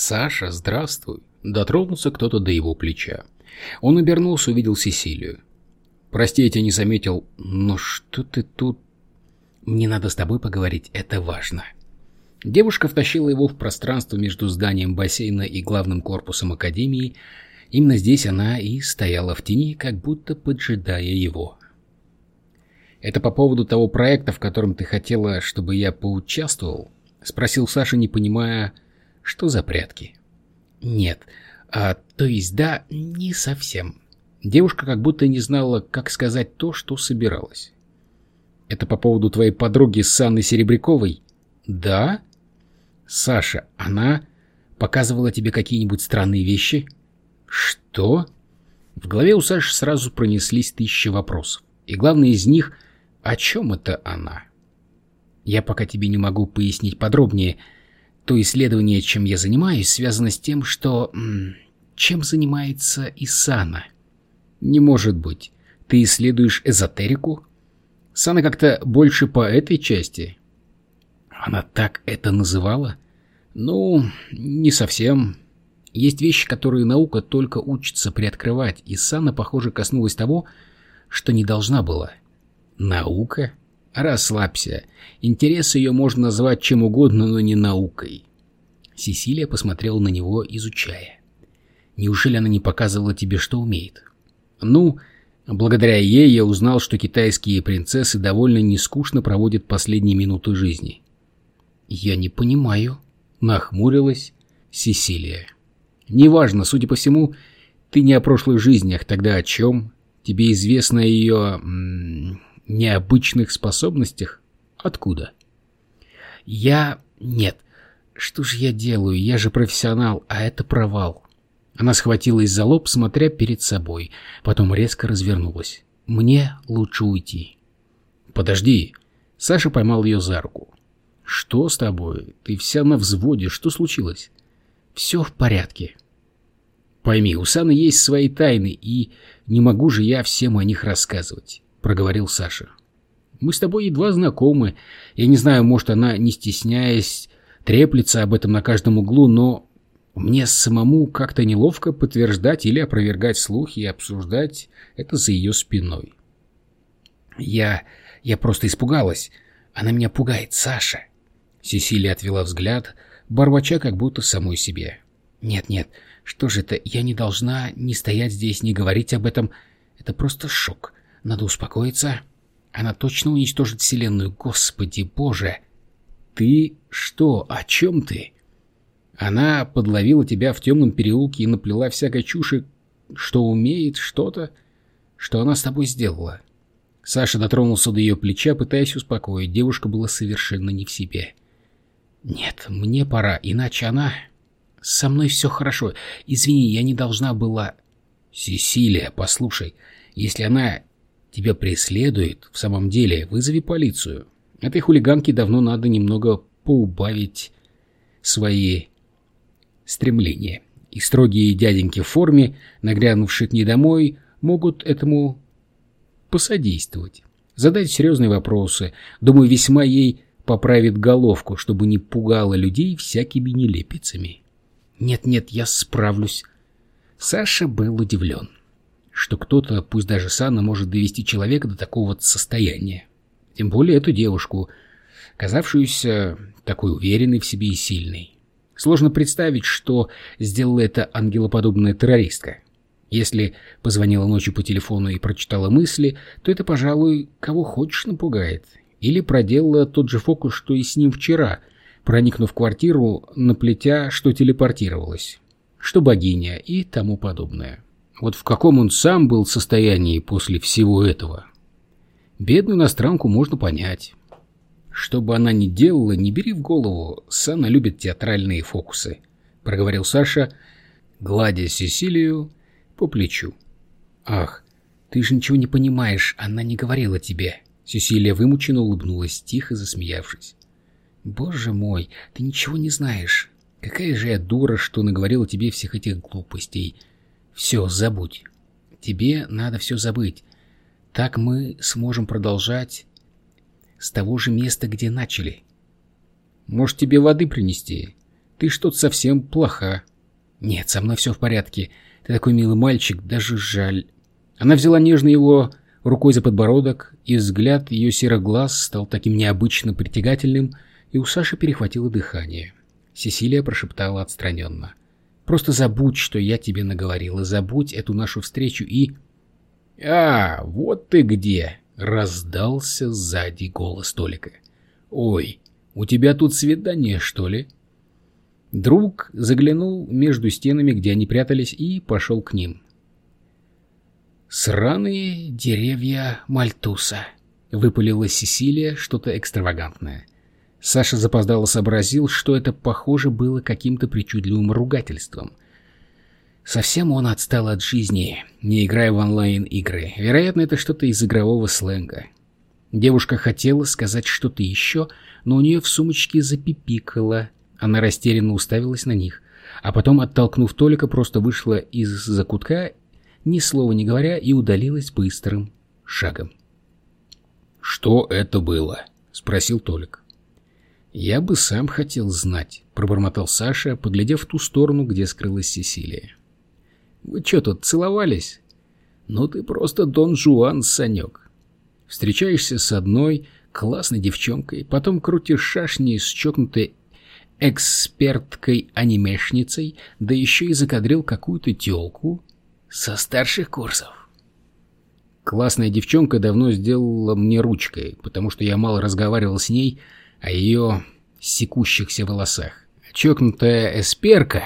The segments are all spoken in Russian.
«Саша, здравствуй!» Дотронулся кто-то до его плеча. Он обернулся, увидел Сесилию. «Прости, я тебя не заметил, но что ты тут...» «Мне надо с тобой поговорить, это важно». Девушка втащила его в пространство между зданием бассейна и главным корпусом академии. Именно здесь она и стояла в тени, как будто поджидая его. «Это по поводу того проекта, в котором ты хотела, чтобы я поучаствовал?» — спросил Саша, не понимая, что за прятки. «Нет, а, то есть да, не совсем». Девушка как будто не знала, как сказать то, что собиралась. «Это по поводу твоей подруги Санны Серебряковой?» «Да?» «Саша, она показывала тебе какие-нибудь странные вещи?» «Что?» В голове у Саши сразу пронеслись тысячи вопросов. И главный из них — о чем это она? Я пока тебе не могу пояснить подробнее. То исследование, чем я занимаюсь, связано с тем, что... Чем занимается Исана? Не может быть. Ты исследуешь эзотерику? Сана как-то больше по этой части. Она так это называла? Ну, не совсем. Есть вещи, которые наука только учится приоткрывать, и Сана, похоже, коснулась того, что не должна была. Наука? Расслабься. Интерес ее можно назвать чем угодно, но не наукой. Сесилия посмотрела на него, изучая. Неужели она не показывала тебе, что умеет? Ну, благодаря ей я узнал, что китайские принцессы довольно нескучно проводят последние минуты жизни. Я не понимаю, нахмурилась Сесилия. Неважно, судя по всему, ты не о прошлых жизнях, тогда о чем? Тебе известно ее необычных способностях? Откуда? Я... Нет. Что же я делаю? Я же профессионал, а это провал. Она схватилась за лоб, смотря перед собой. Потом резко развернулась. Мне лучше уйти. Подожди. Саша поймал ее за руку. Что с тобой? Ты вся на взводе. Что случилось? Все в порядке. Пойми, у Саны есть свои тайны, и не могу же я всем о них рассказывать. — проговорил Саша. «Мы с тобой едва знакомы. Я не знаю, может, она, не стесняясь, треплется об этом на каждом углу, но мне самому как-то неловко подтверждать или опровергать слухи и обсуждать это за ее спиной. Я... я просто испугалась. Она меня пугает, Саша». Сесилия отвела взгляд, барбача как будто самой себе. «Нет-нет, что же это, я не должна ни стоять здесь, ни говорить об этом. Это просто шок. Надо успокоиться. Она точно уничтожит Вселенную. Господи боже! Ты что? О чем ты? Она подловила тебя в темном переулке и наплела всякой чуши, что умеет что-то, что она с тобой сделала. Саша дотронулся до ее плеча, пытаясь успокоить. Девушка была совершенно не в себе. «Нет, мне пора, иначе она...» «Со мной все хорошо. Извини, я не должна была...» «Сесилия, послушай, если она тебя преследует, в самом деле, вызови полицию. Этой хулиганке давно надо немного поубавить свои стремления. И строгие дяденьки в форме, нагрянувшие к ней домой, могут этому посодействовать. Задать серьезные вопросы. Думаю, весьма ей поправит головку, чтобы не пугала людей всякими нелепицами. Нет-нет, я справлюсь. Саша был удивлен что кто-то, пусть даже Санна, может довести человека до такого состояния. Тем более эту девушку, казавшуюся такой уверенной в себе и сильной. Сложно представить, что сделала эта ангелоподобная террористка. Если позвонила ночью по телефону и прочитала мысли, то это, пожалуй, кого хочешь напугает. Или проделала тот же фокус, что и с ним вчера, проникнув в квартиру, наплетя, что телепортировалась, что богиня и тому подобное. Вот в каком он сам был состоянии после всего этого. Бедную иностранку можно понять. Что бы она ни делала, не бери в голову, Сана любит театральные фокусы, проговорил Саша, гладя Сесилию по плечу. Ах, ты же ничего не понимаешь, она не говорила тебе. Сесилия вымученно улыбнулась, тихо засмеявшись. Боже мой, ты ничего не знаешь. Какая же я дура, что наговорила тебе всех этих глупостей. Все, забудь. Тебе надо все забыть. Так мы сможем продолжать с того же места, где начали. Может, тебе воды принести? Ты что-то совсем плоха. Нет, со мной все в порядке. Ты такой милый мальчик, даже жаль. Она взяла нежно его рукой за подбородок, и взгляд ее серых глаз стал таким необычно притягательным, и у Саши перехватило дыхание. Сесилия прошептала отстраненно. «Просто забудь, что я тебе наговорила, забудь эту нашу встречу и...» «А, вот ты где!» — раздался сзади голос Толика. «Ой, у тебя тут свидание, что ли?» Друг заглянул между стенами, где они прятались, и пошел к ним. «Сраные деревья Мальтуса», — выпалила Сесилия что-то экстравагантное. Саша запоздало сообразил, что это, похоже, было каким-то причудливым ругательством. Совсем он отстал от жизни, не играя в онлайн-игры. Вероятно, это что-то из игрового сленга. Девушка хотела сказать что-то еще, но у нее в сумочке запипикало. Она растерянно уставилась на них, а потом, оттолкнув Толика, просто вышла из закутка, ни слова не говоря, и удалилась быстрым шагом. «Что это было?» — спросил Толик. «Я бы сам хотел знать», — пробормотал Саша, поглядев в ту сторону, где скрылась Сесилия. «Вы что тут, целовались?» «Ну ты просто Дон Жуан, Санек. Встречаешься с одной классной девчонкой, потом крутишь шашни с чокнутой эксперткой-анимешницей, да еще и закадрил какую-то телку со старших курсов. Классная девчонка давно сделала мне ручкой, потому что я мало разговаривал с ней о ее секущихся волосах. Чокнутая эсперка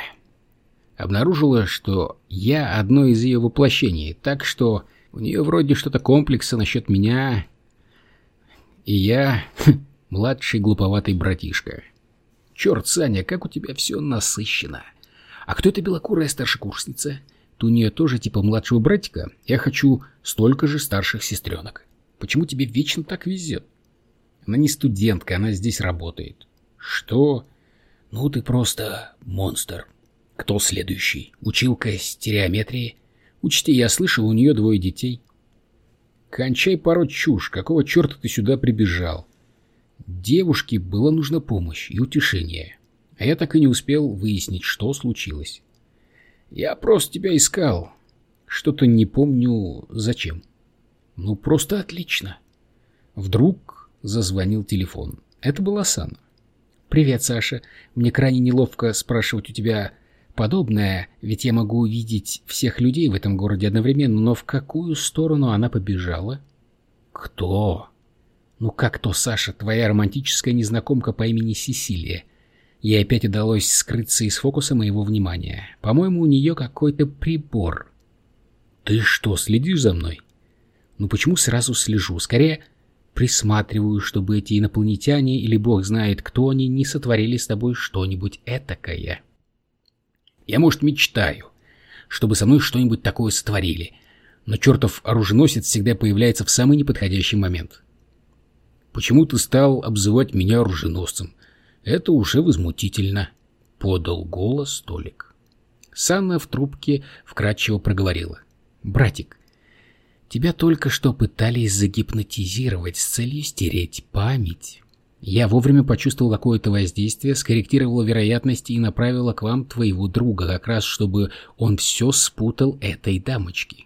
обнаружила, что я одно из ее воплощений, так что у нее вроде что-то комплекса насчет меня, и я младший глуповатый братишка. Черт, Саня, как у тебя все насыщено. А кто эта белокурая старшекурсница? Ты у нее тоже типа младшего братика? Я хочу столько же старших сестренок. Почему тебе вечно так везет? Она не студентка, она здесь работает. Что? Ну ты просто монстр. Кто следующий? Училка стереометрии? Учти, я слышал, у нее двое детей. Кончай пороть чушь. Какого черта ты сюда прибежал? Девушке была нужна помощь и утешение, а я так и не успел выяснить, что случилось. Я просто тебя искал. Что-то не помню зачем. Ну, просто отлично. Вдруг зазвонил телефон. Это была Сана. «Привет, Саша. Мне крайне неловко спрашивать у тебя подобное, ведь я могу увидеть всех людей в этом городе одновременно, но в какую сторону она побежала?» «Кто?» «Ну как то, Саша, твоя романтическая незнакомка по имени Сесилия. Ей опять удалось скрыться из фокуса моего внимания. По-моему, у нее какой-то прибор». «Ты что, следишь за мной?» «Ну почему сразу слежу? Скорее, присматриваю, чтобы эти инопланетяне или бог знает кто они не сотворили с тобой что-нибудь этакое». «Я, может, мечтаю, чтобы со мной что-нибудь такое сотворили». Но чертов оруженосец всегда появляется в самый неподходящий момент. Почему ты стал обзывать меня оруженосцем? Это уже возмутительно, — подал голос Толик. Санна в трубке вкратчиво проговорила. — Братик, тебя только что пытались загипнотизировать с целью стереть память. Я вовремя почувствовал какое-то воздействие, скорректировала вероятности и направила к вам твоего друга, как раз чтобы он все спутал этой дамочке.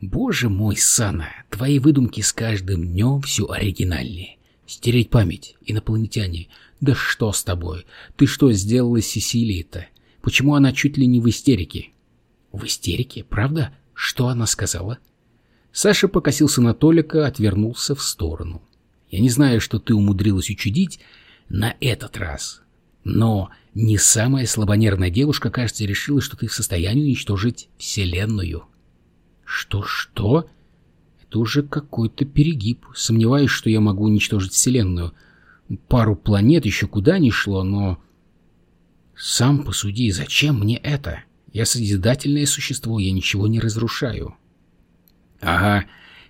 Боже мой, Сана, твои выдумки с каждым днем все оригинальнее. Стереть память, инопланетяне. Да что с тобой? Ты что сделала с Сесилией-то? Почему она чуть ли не в истерике? В истерике, правда? Что она сказала? Саша покосился на Толика, отвернулся в сторону. Я не знаю, что ты умудрилась учудить на этот раз. Но не самая слабонервная девушка, кажется, решила, что ты в состоянии уничтожить Вселенную. Что-что? Это уже какой-то перегиб. Сомневаюсь, что я могу уничтожить Вселенную. Пару планет еще куда ни шло, но... Сам посуди, зачем мне это? Я созидательное существо, я ничего не разрушаю. Ага,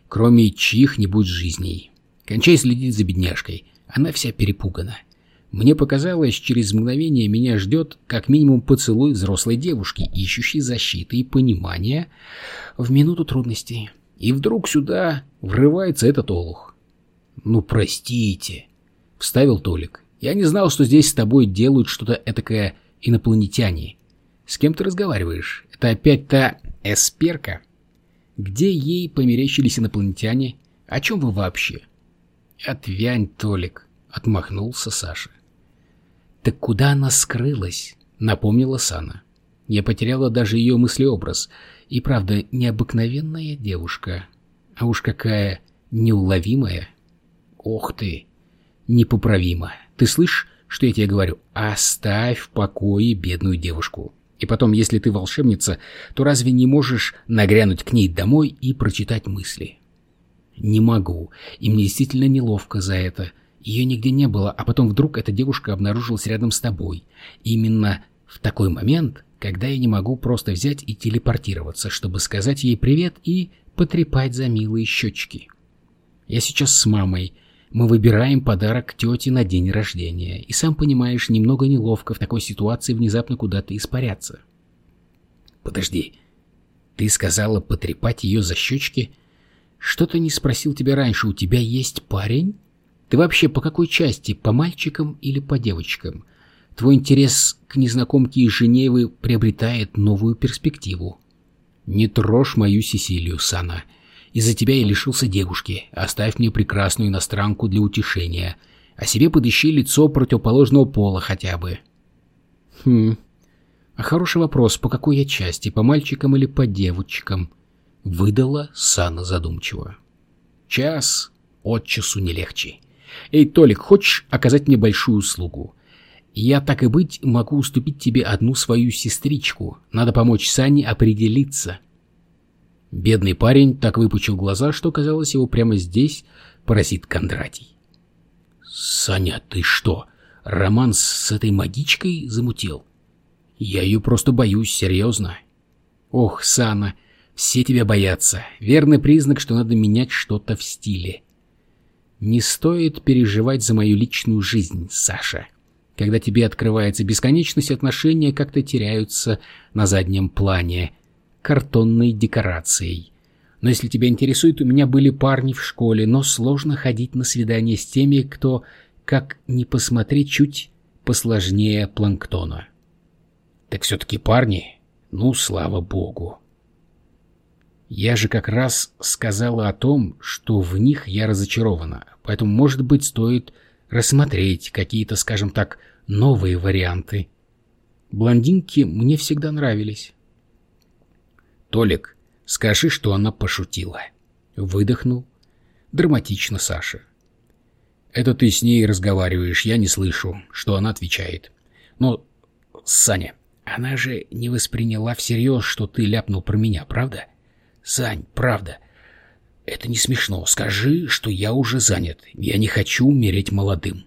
кроме чьих-нибудь жизней. Кончай следить за бедняжкой. Она вся перепугана. Мне показалось, через мгновение меня ждет как минимум поцелуй взрослой девушки, ищущей защиты и понимания в минуту трудностей. И вдруг сюда врывается этот олух. «Ну, простите», — вставил Толик. Я не знал, что здесь с тобой делают что-то этакое инопланетяне. С кем ты разговариваешь? Это опять та эсперка? Где ей померещились инопланетяне? О чем вы вообще? Отвянь, Толик, отмахнулся Саша. Так куда она скрылась? Напомнила Сана. Я потеряла даже ее мыслеобраз. И правда, необыкновенная девушка. А уж какая неуловимая. Ох ты, непоправимо. Ты слышишь, что я тебе говорю? Оставь в покое бедную девушку. И потом, если ты волшебница, то разве не можешь нагрянуть к ней домой и прочитать мысли? Не могу, и мне действительно неловко за это. Ее нигде не было, а потом вдруг эта девушка обнаружилась рядом с тобой. именно в такой момент, когда я не могу просто взять и телепортироваться, чтобы сказать ей привет и потрепать за милые щечки. Я сейчас с мамой, мы выбираем подарок тете на день рождения, и сам понимаешь, немного неловко в такой ситуации внезапно куда-то испаряться. Подожди, ты сказала потрепать ее за щечки? Что-то не спросил тебя раньше, у тебя есть парень? Ты вообще по какой части, по мальчикам или по девочкам? Твой интерес к незнакомке из Женевы приобретает новую перспективу. Не трожь мою Сесилию, Сана. — из-за тебя я лишился девушки. Оставь мне прекрасную иностранку для утешения. А себе подыщи лицо противоположного пола хотя бы. Хм. А хороший вопрос, по какой я части, по мальчикам или по девочкам? Выдала Сана задумчиво. Час от часу не легче. Эй, Толик, хочешь оказать мне большую услугу? Я, так и быть, могу уступить тебе одну свою сестричку. Надо помочь Сане определиться. Бедный парень так выпучил глаза, что казалось его прямо здесь поразит Кондратий. «Саня, ты что, роман с этой магичкой замутил? Я ее просто боюсь, серьезно». «Ох, Сана, все тебя боятся. Верный признак, что надо менять что-то в стиле». «Не стоит переживать за мою личную жизнь, Саша. Когда тебе открывается бесконечность, отношения как-то теряются на заднем плане, картонной декорацией. Но если тебя интересует, у меня были парни в школе, но сложно ходить на свидания с теми, кто, как ни посмотри, чуть посложнее планктона. Так все-таки парни? Ну, слава богу. Я же как раз сказала о том, что в них я разочарована, поэтому, может быть, стоит рассмотреть какие-то, скажем так, новые варианты. Блондинки мне всегда нравились. «Толик, скажи, что она пошутила». Выдохнул. Драматично Саша. «Это ты с ней разговариваешь, я не слышу, что она отвечает. Но, Саня, она же не восприняла всерьез, что ты ляпнул про меня, правда? Сань, правда. Это не смешно. Скажи, что я уже занят. Я не хочу умереть молодым».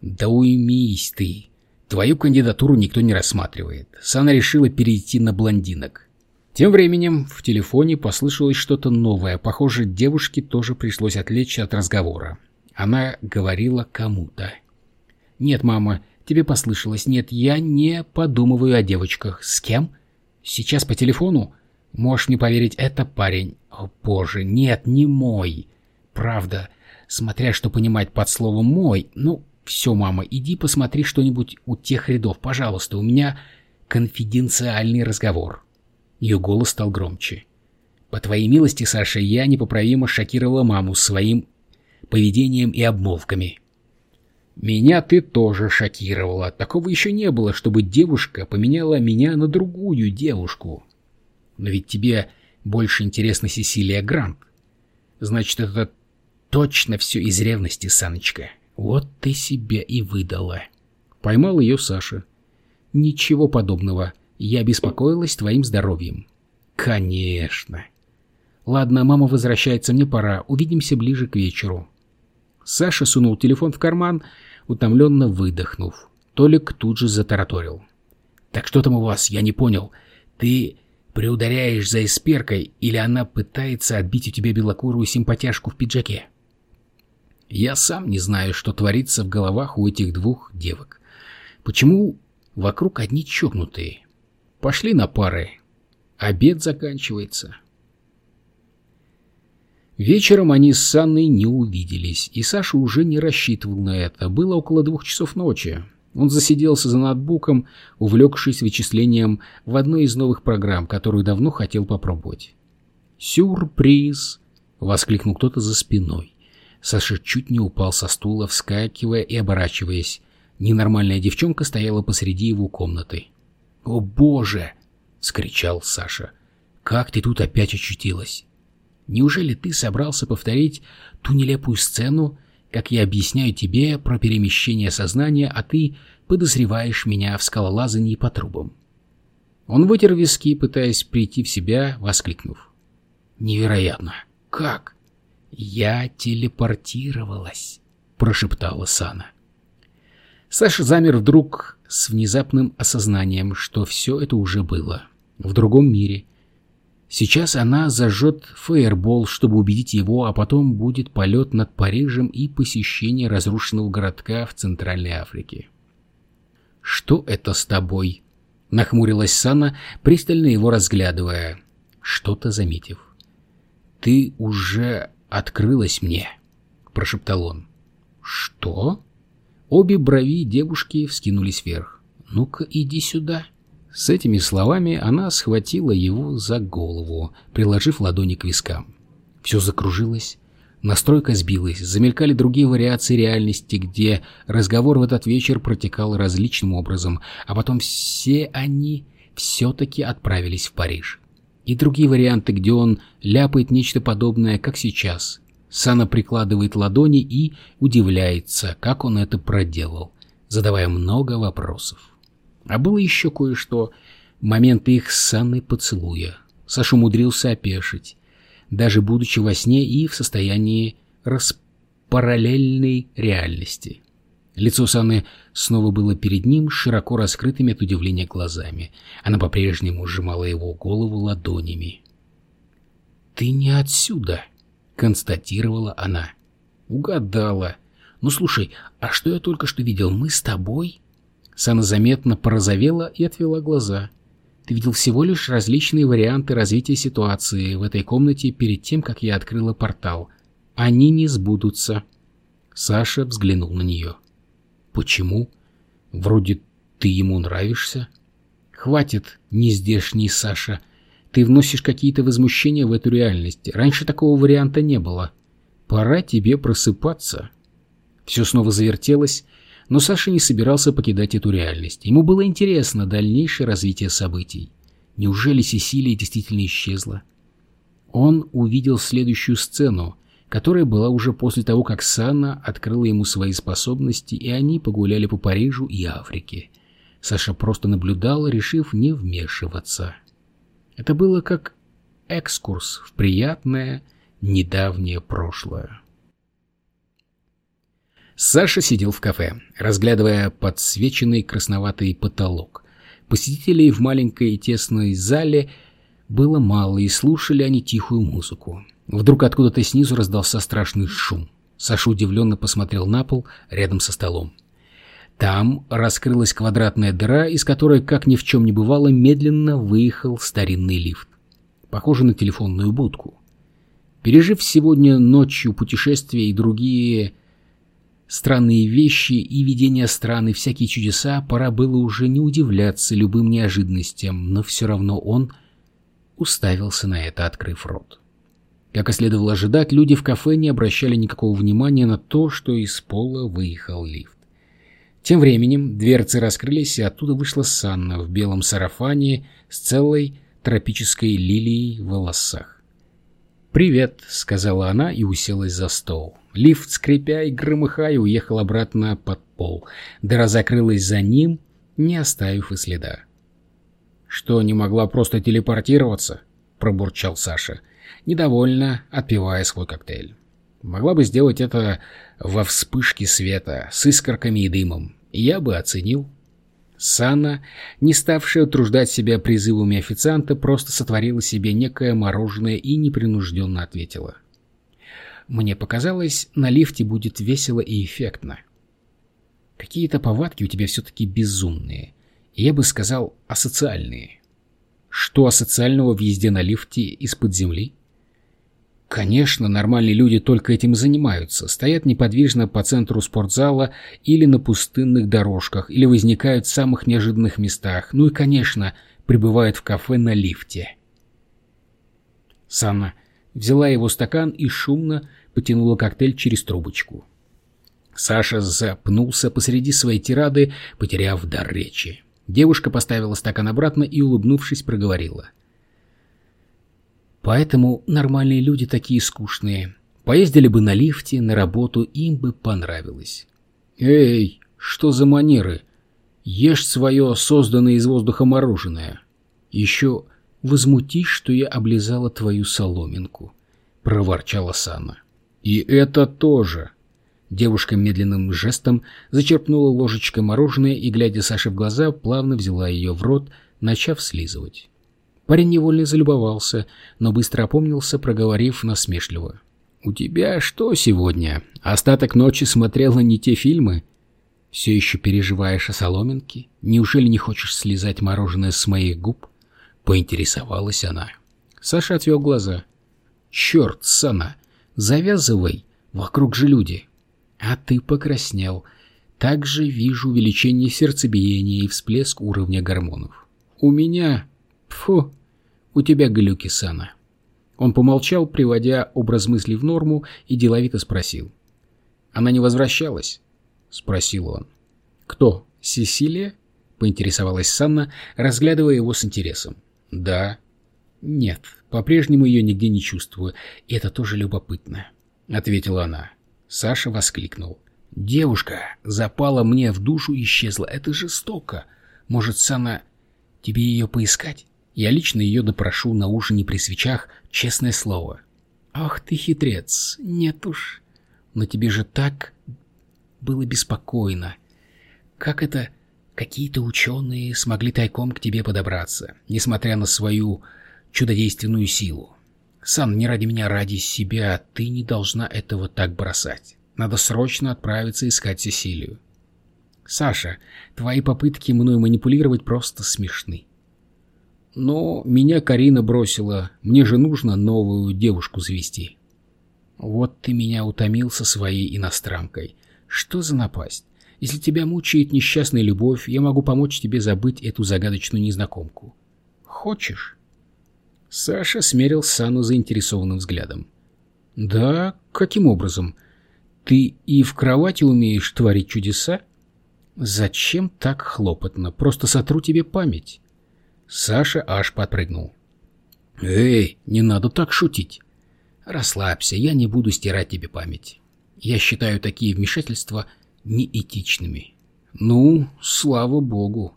«Да уймись ты. Твою кандидатуру никто не рассматривает. Сана решила перейти на блондинок. Тем временем в телефоне послышалось что-то новое. Похоже, девушке тоже пришлось отвлечься от разговора. Она говорила кому-то. «Нет, мама, тебе послышалось. Нет, я не подумываю о девочках. С кем? Сейчас по телефону? Можешь мне поверить, это парень. О, боже, нет, не мой. Правда, смотря что понимать под словом «мой». Ну, все, мама, иди посмотри что-нибудь у тех рядов, пожалуйста. У меня конфиденциальный разговор». Ее голос стал громче. «По твоей милости, Саша, я непоправимо шокировала маму своим поведением и обмолвками». «Меня ты тоже шокировала. Такого еще не было, чтобы девушка поменяла меня на другую девушку. Но ведь тебе больше интересна Сесилия Грант. Значит, это точно все из ревности, Саночка. Вот ты себя и выдала». Поймал ее Саша. «Ничего подобного». Я беспокоилась твоим здоровьем. Конечно. Ладно, мама возвращается, мне пора. Увидимся ближе к вечеру. Саша сунул телефон в карман, утомленно выдохнув. Толик тут же затараторил. «Так что там у вас? Я не понял. Ты приударяешь за эсперкой, или она пытается отбить у тебя белокурую симпатяшку в пиджаке?» Я сам не знаю, что творится в головах у этих двух девок. Почему вокруг одни чокнутые? Пошли на пары. Обед заканчивается. Вечером они с Санной не увиделись, и Саша уже не рассчитывал на это. Было около двух часов ночи. Он засиделся за ноутбуком, увлекшись вычислением в одной из новых программ, которую давно хотел попробовать. «Сюрприз!» — воскликнул кто-то за спиной. Саша чуть не упал со стула, вскакивая и оборачиваясь. Ненормальная девчонка стояла посреди его комнаты. «О боже!» — вскричал Саша. «Как ты тут опять очутилась? Неужели ты собрался повторить ту нелепую сцену, как я объясняю тебе про перемещение сознания, а ты подозреваешь меня в скалолазании по трубам?» Он вытер виски, пытаясь прийти в себя, воскликнув. «Невероятно! Как?» «Я телепортировалась», — прошептала Сана. Саша замер вдруг с внезапным осознанием, что все это уже было. В другом мире. Сейчас она зажжет фейербол, чтобы убедить его, а потом будет полет над Парижем и посещение разрушенного городка в Центральной Африке. «Что это с тобой?» — нахмурилась Сана, пристально его разглядывая, что-то заметив. «Ты уже открылась мне», — прошептал он. «Что?» Обе брови девушки вскинулись вверх. «Ну-ка, иди сюда». С этими словами она схватила его за голову, приложив ладони к вискам. Все закружилось, настройка сбилась, замелькали другие вариации реальности, где разговор в этот вечер протекал различным образом, а потом все они все-таки отправились в Париж. И другие варианты, где он ляпает нечто подобное, как сейчас, Сана прикладывает ладони и удивляется, как он это проделал, задавая много вопросов. А было еще кое-что. Момент их с Санной поцелуя. Саша умудрился опешить, даже будучи во сне и в состоянии распараллельной реальности. Лицо Санны снова было перед ним, широко раскрытыми от удивления глазами. Она по-прежнему сжимала его голову ладонями. «Ты не отсюда!» констатировала она. Угадала. Ну слушай, а что я только что видел? Мы с тобой? Сана заметно порозовела и отвела глаза. Ты видел всего лишь различные варианты развития ситуации в этой комнате перед тем, как я открыла портал. Они не сбудутся. Саша взглянул на нее. Почему? Вроде ты ему нравишься. Хватит, нездешний Саша. Ты вносишь какие-то возмущения в эту реальность. Раньше такого варианта не было. Пора тебе просыпаться. Все снова завертелось, но Саша не собирался покидать эту реальность. Ему было интересно дальнейшее развитие событий. Неужели Сесилия действительно исчезла? Он увидел следующую сцену, которая была уже после того, как Санна открыла ему свои способности, и они погуляли по Парижу и Африке. Саша просто наблюдал, решив не вмешиваться. Это было как экскурс в приятное недавнее прошлое. Саша сидел в кафе, разглядывая подсвеченный красноватый потолок. Посетителей в маленькой тесной зале было мало, и слушали они тихую музыку. Вдруг откуда-то снизу раздался страшный шум. Саша удивленно посмотрел на пол рядом со столом. Там раскрылась квадратная дыра, из которой, как ни в чем не бывало, медленно выехал старинный лифт. Похоже на телефонную будку. Пережив сегодня ночью путешествия и другие странные вещи и видения страны, всякие чудеса, пора было уже не удивляться любым неожиданностям, но все равно он уставился на это, открыв рот. Как и следовало ожидать, люди в кафе не обращали никакого внимания на то, что из пола выехал лифт. Тем временем дверцы раскрылись, и оттуда вышла Санна в белом сарафане с целой тропической лилией в волосах. «Привет», — сказала она и уселась за стол. Лифт, скрипя и громыхая, уехал обратно под пол. Дыра закрылась за ним, не оставив и следа. «Что, не могла просто телепортироваться?» — пробурчал Саша, недовольно отпивая свой коктейль. «Могла бы сделать это во вспышке света, с искорками и дымом я бы оценил. Сана, не ставшая утруждать себя призывами официанта, просто сотворила себе некое мороженое и непринужденно ответила. «Мне показалось, на лифте будет весело и эффектно. Какие-то повадки у тебя все-таки безумные. Я бы сказал, асоциальные. Что асоциального в езде на лифте из-под земли?» Конечно, нормальные люди только этим занимаются, стоят неподвижно по центру спортзала или на пустынных дорожках, или возникают в самых неожиданных местах, ну и, конечно, прибывают в кафе на лифте. Санна взяла его стакан и шумно потянула коктейль через трубочку. Саша запнулся посреди своей тирады, потеряв дар речи. Девушка поставила стакан обратно и, улыбнувшись, проговорила. Поэтому нормальные люди такие скучные. Поездили бы на лифте, на работу, им бы понравилось. Эй, что за манеры? Ешь свое созданное из воздуха мороженое. Еще возмутись, что я облизала твою соломинку, проворчала Сана. И это тоже. Девушка медленным жестом зачерпнула ложечкой мороженое и, глядя Саше в глаза, плавно взяла ее в рот, начав слизывать. Парень невольно залюбовался, но быстро опомнился, проговорив насмешливо. «У тебя что сегодня? Остаток ночи смотрела не те фильмы? Все еще переживаешь о соломинке? Неужели не хочешь слезать мороженое с моих губ?» Поинтересовалась она. Саша отвел глаза. «Черт, Сана, завязывай, вокруг же люди». «А ты покраснел. Также вижу увеличение сердцебиения и всплеск уровня гормонов. У меня Фу, у тебя глюки, Сана. Он помолчал, приводя образ мысли в норму, и деловито спросил. «Она не возвращалась?» — спросил он. «Кто? Сесилия?» — поинтересовалась Санна, разглядывая его с интересом. «Да». «Нет, по-прежнему ее нигде не чувствую, и это тоже любопытно», — ответила она. Саша воскликнул. «Девушка запала мне в душу и исчезла. Это жестоко. Может, Санна, тебе ее поискать?» Я лично ее допрошу на ужине при свечах, честное слово. Ах ты хитрец, нет уж. Но тебе же так было беспокойно. Как это какие-то ученые смогли тайком к тебе подобраться, несмотря на свою чудодейственную силу? Сан, не ради меня, ради себя, ты не должна этого так бросать. Надо срочно отправиться искать Сесилию. Саша, твои попытки мной манипулировать просто смешны. Но меня Карина бросила, мне же нужно новую девушку завести. Вот ты меня утомил со своей иностранкой. Что за напасть? Если тебя мучает несчастная любовь, я могу помочь тебе забыть эту загадочную незнакомку. Хочешь? Саша смерил Сану заинтересованным взглядом. Да, каким образом? Ты и в кровати умеешь творить чудеса? Зачем так хлопотно? Просто сотру тебе память. Саша аж подпрыгнул. «Эй, не надо так шутить!» «Расслабься, я не буду стирать тебе память. Я считаю такие вмешательства неэтичными». «Ну, слава богу!»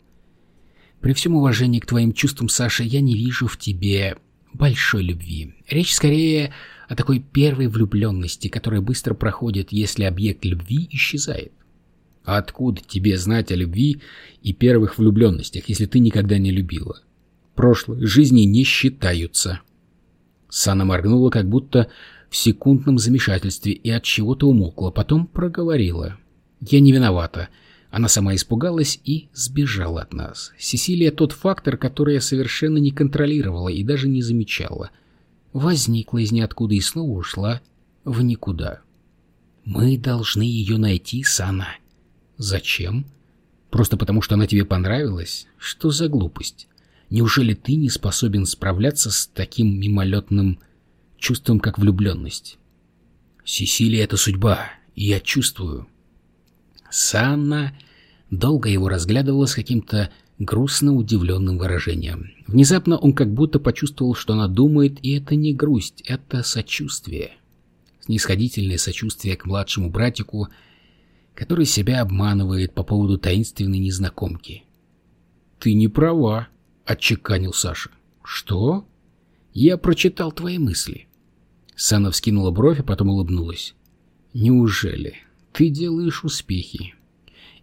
«При всем уважении к твоим чувствам, Саша, я не вижу в тебе большой любви. Речь скорее о такой первой влюбленности, которая быстро проходит, если объект любви исчезает. А откуда тебе знать о любви и первых влюбленностях, если ты никогда не любила? Прошлые жизни не считаются. Сана моргнула, как будто в секундном замешательстве и от чего-то умолкла, потом проговорила. «Я не виновата». Она сама испугалась и сбежала от нас. Сесилия — тот фактор, который я совершенно не контролировала и даже не замечала. Возникла из ниоткуда и снова ушла в никуда. «Мы должны ее найти, Сана», Зачем? Просто потому, что она тебе понравилась? Что за глупость? Неужели ты не способен справляться с таким мимолетным чувством, как влюбленность? Сесилия — это судьба, и я чувствую. Санна долго его разглядывала с каким-то грустно удивленным выражением. Внезапно он как будто почувствовал, что она думает, и это не грусть, это сочувствие. Снисходительное сочувствие к младшему братику — который себя обманывает по поводу таинственной незнакомки. «Ты не права», — отчеканил Саша. «Что?» «Я прочитал твои мысли». Сана вскинула бровь, а потом улыбнулась. «Неужели? Ты делаешь успехи.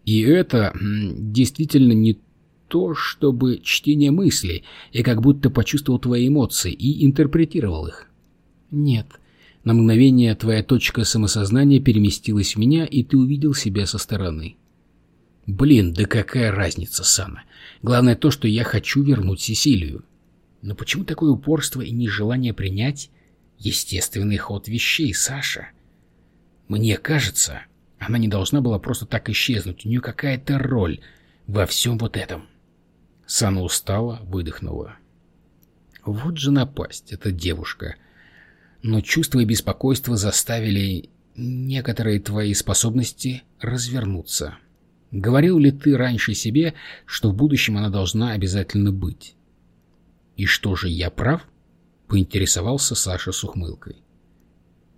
И это действительно не то, чтобы чтение мыслей. Я как будто почувствовал твои эмоции и интерпретировал их». «Нет, на мгновение твоя точка самосознания переместилась в меня, и ты увидел себя со стороны. Блин, да какая разница, Сана? Главное то, что я хочу вернуть Сесилию. Но почему такое упорство и нежелание принять естественный ход вещей, Саша. Мне кажется, она не должна была просто так исчезнуть. У нее какая-то роль во всем вот этом. Сана устала, выдохнула. Вот же напасть, эта девушка. Но чувства и беспокойство заставили некоторые твои способности развернуться. Говорил ли ты раньше себе, что в будущем она должна обязательно быть? И что же, я прав? Поинтересовался Саша с ухмылкой.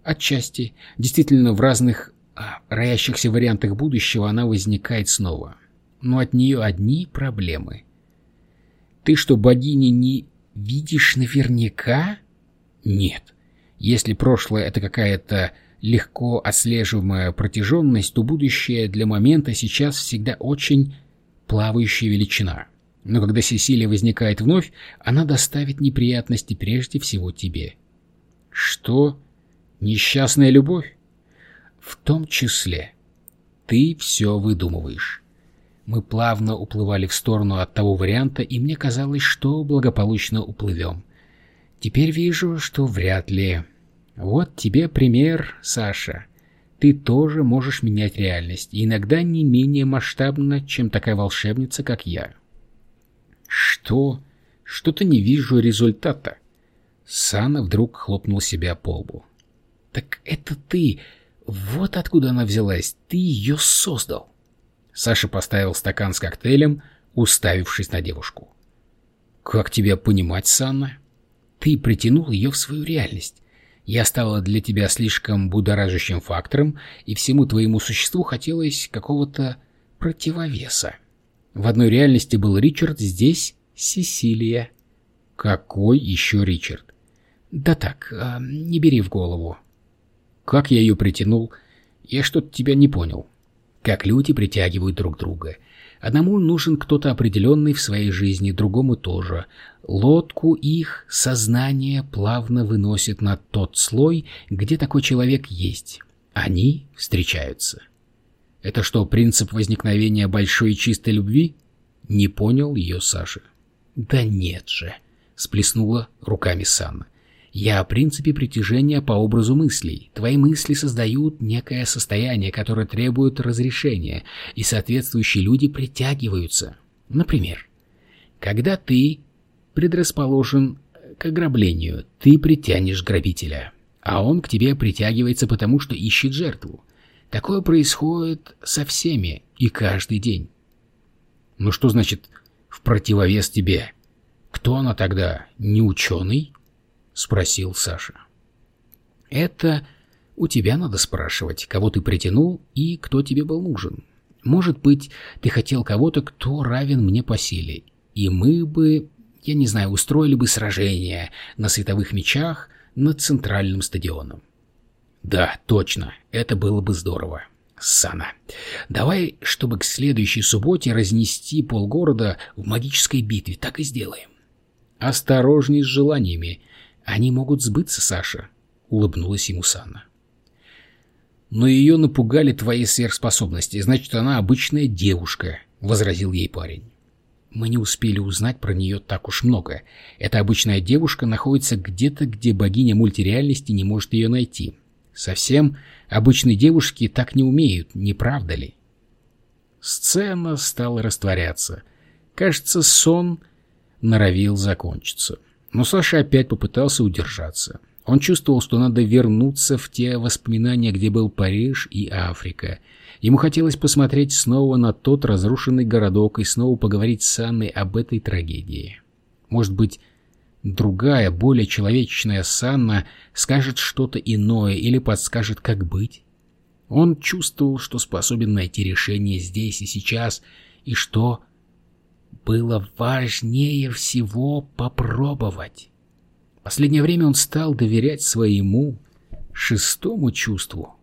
Отчасти. Действительно, в разных а, роящихся вариантах будущего она возникает снова. Но от нее одни проблемы. Ты что, богини не видишь наверняка? Нет. Если прошлое — это какая-то легко отслеживаемая протяженность, то будущее для момента сейчас всегда очень плавающая величина. Но когда Сесилия возникает вновь, она доставит неприятности прежде всего тебе. Что? Несчастная любовь? В том числе. Ты все выдумываешь. Мы плавно уплывали в сторону от того варианта, и мне казалось, что благополучно уплывем. Теперь вижу, что вряд ли. Вот тебе пример, Саша. Ты тоже можешь менять реальность, иногда не менее масштабно, чем такая волшебница, как я. Что? Что-то не вижу результата. Сана вдруг хлопнул себя по лбу. Так это ты... Вот откуда она взялась. Ты ее создал. Саша поставил стакан с коктейлем, уставившись на девушку. «Как тебя понимать, Санна? Ты притянул ее в свою реальность. Я стала для тебя слишком будоражащим фактором, и всему твоему существу хотелось какого-то противовеса. В одной реальности был Ричард, здесь Сесилия. Какой еще Ричард? Да так, а, не бери в голову. Как я ее притянул? Я что-то тебя не понял как люди притягивают друг друга. Одному нужен кто-то определенный в своей жизни, другому тоже. Лодку их сознание плавно выносит на тот слой, где такой человек есть. Они встречаются. Это что, принцип возникновения большой и чистой любви? Не понял ее Саша. Да нет же, сплеснула руками Санна. Я о принципе притяжения по образу мыслей. Твои мысли создают некое состояние, которое требует разрешения, и соответствующие люди притягиваются. Например, когда ты предрасположен к ограблению, ты притянешь грабителя, а он к тебе притягивается потому, что ищет жертву. Такое происходит со всеми и каждый день. Ну что значит «в противовес тебе»? Кто она тогда? Не ученый? — спросил Саша. «Это у тебя надо спрашивать, кого ты притянул и кто тебе был нужен. Может быть, ты хотел кого-то, кто равен мне по силе, и мы бы, я не знаю, устроили бы сражение на световых мечах над центральным стадионом. Да, точно, это было бы здорово. Сана, давай, чтобы к следующей субботе разнести полгорода в магической битве, так и сделаем. Осторожней с желаниями, «Они могут сбыться, Саша», — улыбнулась ему Санна. «Но ее напугали твои сверхспособности, значит, она обычная девушка», — возразил ей парень. «Мы не успели узнать про нее так уж много. Эта обычная девушка находится где-то, где богиня мультиреальности не может ее найти. Совсем обычные девушки так не умеют, не правда ли?» Сцена стала растворяться. Кажется, сон норовил закончиться. Но Саша опять попытался удержаться. Он чувствовал, что надо вернуться в те воспоминания, где был Париж и Африка. Ему хотелось посмотреть снова на тот разрушенный городок и снова поговорить с Анной об этой трагедии. Может быть, другая, более человечная Санна скажет что-то иное или подскажет, как быть? Он чувствовал, что способен найти решение здесь и сейчас, и что было важнее всего попробовать. Последнее время он стал доверять своему шестому чувству